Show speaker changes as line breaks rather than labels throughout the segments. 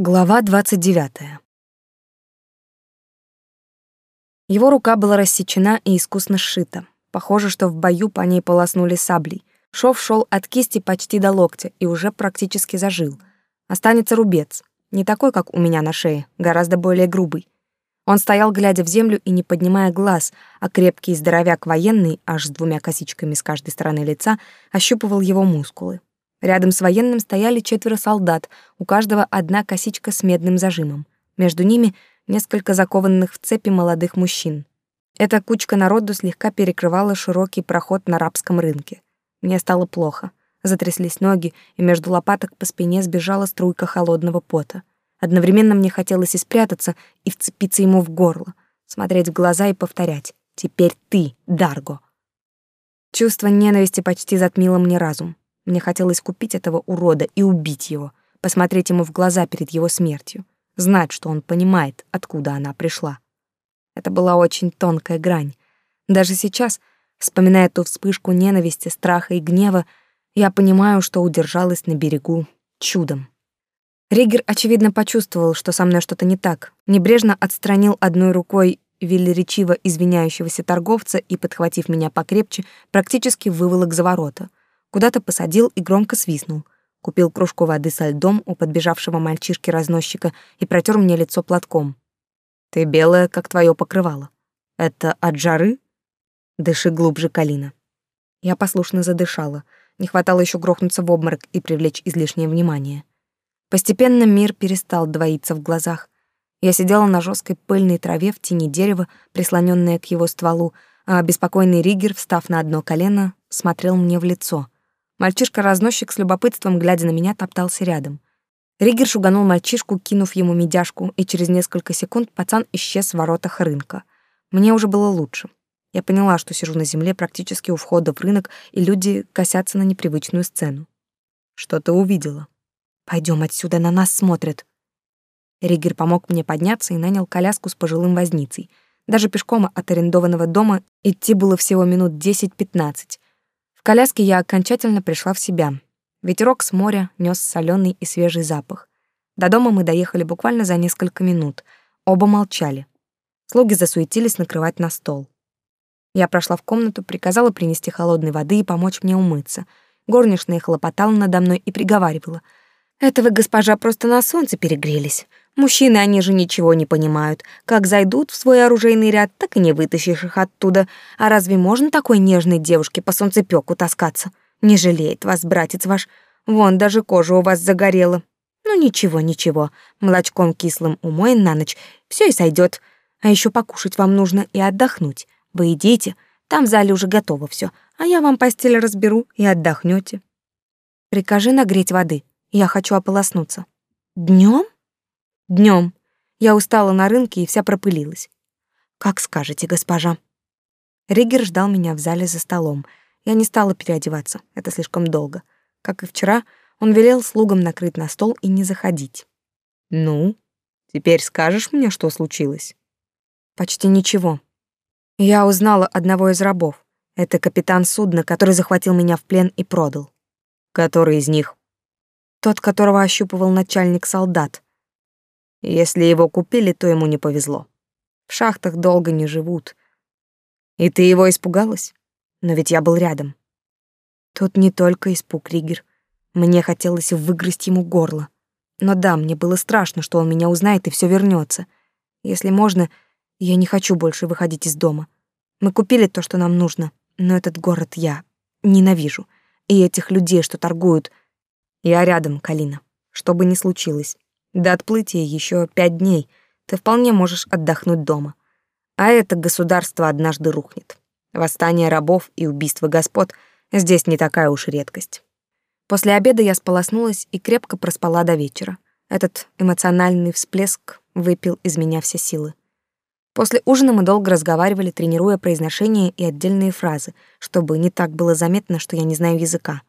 Глава 29. Его рука была рассечена и искусно сшита. Похоже, что в бою по ней полоснули саблей. Шов шел от кисти почти до локтя и уже практически зажил. Останется рубец. Не такой, как у меня на шее, гораздо более грубый. Он стоял, глядя в землю и не поднимая глаз, а крепкий здоровяк военный, аж с двумя косичками с каждой стороны лица, ощупывал его мускулы. Рядом с военным стояли четверо солдат, у каждого одна косичка с медным зажимом. Между ними несколько закованных в цепи молодых мужчин. Эта кучка народу слегка перекрывала широкий проход на рабском рынке. Мне стало плохо. Затряслись ноги, и между лопаток по спине сбежала струйка холодного пота. Одновременно мне хотелось и спрятаться, и вцепиться ему в горло, смотреть в глаза и повторять «Теперь ты, Дарго!». Чувство ненависти почти затмило мне разум. Мне хотелось купить этого урода и убить его, посмотреть ему в глаза перед его смертью, знать, что он понимает, откуда она пришла. Это была очень тонкая грань. Даже сейчас, вспоминая ту вспышку ненависти, страха и гнева, я понимаю, что удержалась на берегу чудом. Ригер, очевидно, почувствовал, что со мной что-то не так, небрежно отстранил одной рукой велеречиво извиняющегося торговца и, подхватив меня покрепче, практически выволок за ворота куда-то посадил и громко свистнул. Купил кружку воды со льдом у подбежавшего мальчишки-разносчика и протер мне лицо платком. «Ты белая, как твое покрывало. Это от жары?» «Дыши глубже, Калина». Я послушно задышала. Не хватало еще грохнуться в обморок и привлечь излишнее внимание. Постепенно мир перестал двоиться в глазах. Я сидела на жесткой пыльной траве в тени дерева, прислоненная к его стволу, а беспокойный Ригер, встав на одно колено, смотрел мне в лицо — Мальчишка-разносчик с любопытством, глядя на меня, топтался рядом. Ригер шуганул мальчишку, кинув ему медяшку, и через несколько секунд пацан исчез в воротах рынка. Мне уже было лучше. Я поняла, что сижу на земле практически у входа в рынок, и люди косятся на непривычную сцену. Что ты увидела? Пойдем отсюда, на нас смотрят. Ригер помог мне подняться и нанял коляску с пожилым возницей. Даже пешком от арендованного дома идти было всего минут 10-15 коляске я окончательно пришла в себя. Ветерок с моря нёс соленый и свежий запах. До дома мы доехали буквально за несколько минут. Оба молчали. Слуги засуетились накрывать на стол. Я прошла в комнату, приказала принести холодной воды и помочь мне умыться. Горничная хлопотала надо мной и приговаривала. «Это вы, госпожа, просто на солнце перегрелись. Мужчины, они же ничего не понимают. Как зайдут в свой оружейный ряд, так и не вытащишь их оттуда. А разве можно такой нежной девушке по солнцепёку таскаться? Не жалеет вас, братец ваш. Вон, даже кожа у вас загорела. Ну ничего, ничего. Молочком кислым умоем на ночь. Все и сойдет. А еще покушать вам нужно и отдохнуть. Вы идите, там в зале уже готово все, а я вам постель разберу и отдохнете. Прикажи нагреть воды. Я хочу ополоснуться. Днем? Днем. Я устала на рынке и вся пропылилась. Как скажете, госпожа. Ригер ждал меня в зале за столом. Я не стала переодеваться, это слишком долго. Как и вчера, он велел слугам накрыть на стол и не заходить. Ну, теперь скажешь мне, что случилось? Почти ничего. Я узнала одного из рабов. Это капитан судна, который захватил меня в плен и продал. Который из них? Тот, которого ощупывал начальник солдат. Если его купили, то ему не повезло. В шахтах долго не живут. И ты его испугалась? Но ведь я был рядом. Тут не только испуг, Ригер. Мне хотелось выгрызть ему горло. Но да, мне было страшно, что он меня узнает и все вернется. Если можно, я не хочу больше выходить из дома. Мы купили то, что нам нужно, но этот город я ненавижу. И этих людей, что торгуют. Я рядом, Калина. Что бы ни случилось. До отплытия еще пять дней. Ты вполне можешь отдохнуть дома. А это государство однажды рухнет. Восстание рабов и убийство господ здесь не такая уж редкость. После обеда я сполоснулась и крепко проспала до вечера. Этот эмоциональный всплеск выпил из меня все силы. После ужина мы долго разговаривали, тренируя произношение и отдельные фразы, чтобы не так было заметно, что я не знаю языка.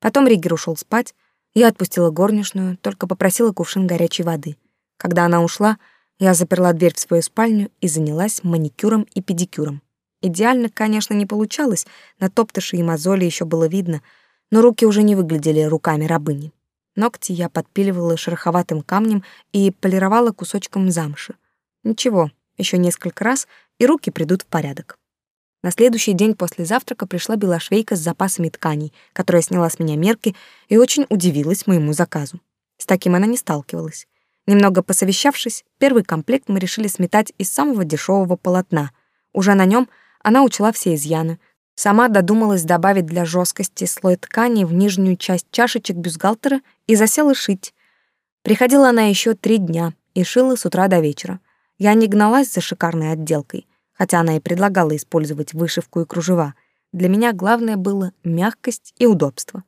Потом Ригер ушел спать, я отпустила горничную, только попросила кувшин горячей воды. Когда она ушла, я заперла дверь в свою спальню и занялась маникюром и педикюром. Идеально, конечно, не получалось, на топтыши и мозоли еще было видно, но руки уже не выглядели руками рабыни. Ногти я подпиливала шероховатым камнем и полировала кусочком замши. Ничего, еще несколько раз, и руки придут в порядок. На следующий день после завтрака пришла белошвейка с запасами тканей, которая сняла с меня мерки и очень удивилась моему заказу. С таким она не сталкивалась. Немного посовещавшись, первый комплект мы решили сметать из самого дешевого полотна. Уже на нем она учла все изъяны, Сама додумалась добавить для жесткости слой ткани в нижнюю часть чашечек бюстгальтера и засела шить. Приходила она еще три дня и шила с утра до вечера. Я не гналась за шикарной отделкой, хотя она и предлагала использовать вышивку и кружева. Для меня главное было мягкость и удобство.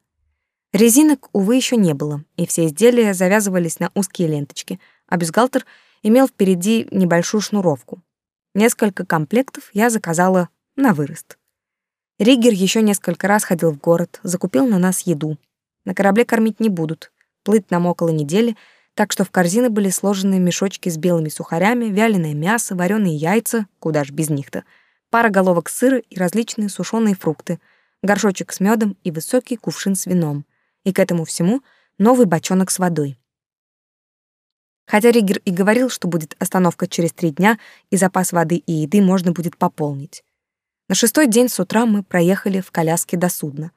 Резинок, увы, еще не было, и все изделия завязывались на узкие ленточки, а бюстгальтер имел впереди небольшую шнуровку. Несколько комплектов я заказала на вырост. Риггер еще несколько раз ходил в город, закупил на нас еду. На корабле кормить не будут. Плыть нам около недели, так что в корзины были сложены мешочки с белыми сухарями, вяленое мясо, вареные яйца, куда ж без них-то, пара головок сыра и различные сушеные фрукты, горшочек с медом и высокий кувшин с вином. И к этому всему новый бочонок с водой. Хотя Риггер и говорил, что будет остановка через три дня, и запас воды и еды можно будет пополнить. На шестой день с утра мы проехали в коляске до судна.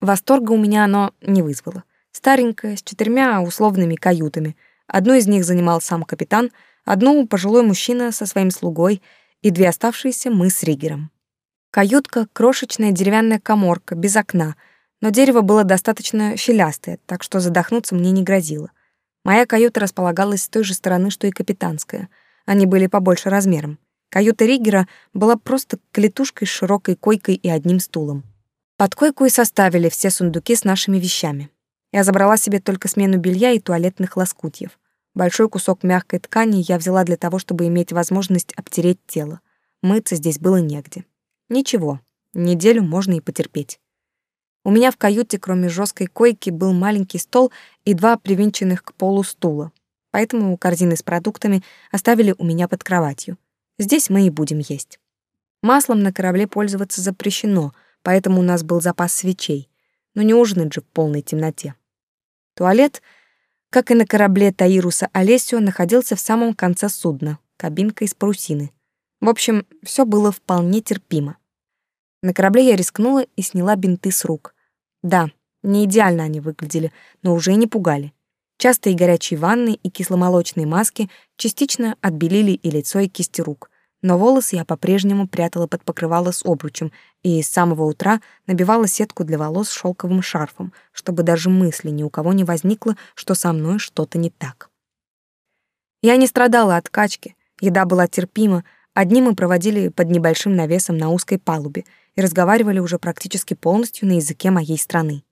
Восторга у меня оно не вызвало. Старенькое, с четырьмя условными каютами. Одну из них занимал сам капитан, одну — пожилой мужчина со своим слугой, и две оставшиеся мы с Ригером. Каютка — крошечная деревянная коморка, без окна, но дерево было достаточно щелястое, так что задохнуться мне не грозило. Моя каюта располагалась с той же стороны, что и капитанская. Они были побольше размером. Каюта Ригера была просто клетушкой с широкой койкой и одним стулом. Под койку и составили все сундуки с нашими вещами. Я забрала себе только смену белья и туалетных лоскутьев. Большой кусок мягкой ткани я взяла для того, чтобы иметь возможность обтереть тело. Мыться здесь было негде. Ничего, неделю можно и потерпеть. У меня в каюте, кроме жесткой койки, был маленький стол и два привинченных к полу стула. Поэтому корзины с продуктами оставили у меня под кроватью. Здесь мы и будем есть. Маслом на корабле пользоваться запрещено, поэтому у нас был запас свечей. Но не ужинать же в полной темноте. Туалет, как и на корабле Таируса Олесио, находился в самом конце судна, кабинка из парусины. В общем, все было вполне терпимо. На корабле я рискнула и сняла бинты с рук. Да, не идеально они выглядели, но уже не пугали. Частые горячие ванны и кисломолочные маски частично отбелили и лицо, и кисти рук но волосы я по-прежнему прятала под покрывало с обручем и с самого утра набивала сетку для волос шелковым шарфом, чтобы даже мысли ни у кого не возникло, что со мной что-то не так. Я не страдала от качки, еда была терпима, одни мы проводили под небольшим навесом на узкой палубе и разговаривали уже практически полностью на языке моей страны.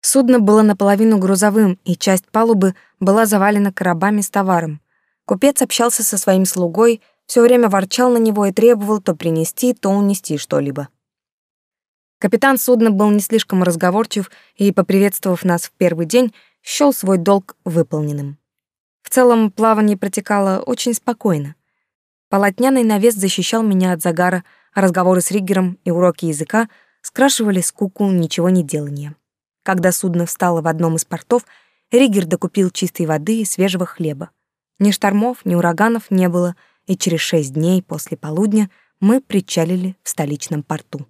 Судно было наполовину грузовым, и часть палубы была завалена коробами с товаром. Купец общался со своим слугой — все время ворчал на него и требовал то принести, то унести что-либо. Капитан судна был не слишком разговорчив и, поприветствовав нас в первый день, счёл свой долг выполненным. В целом, плавание протекало очень спокойно. Полотняный навес защищал меня от загара, а разговоры с Риггером и уроки языка скрашивали скуку ничего не делания. Когда судно встало в одном из портов, Риггер докупил чистой воды и свежего хлеба. Ни штормов, ни ураганов не было — и через шесть дней после полудня мы причалили в столичном порту.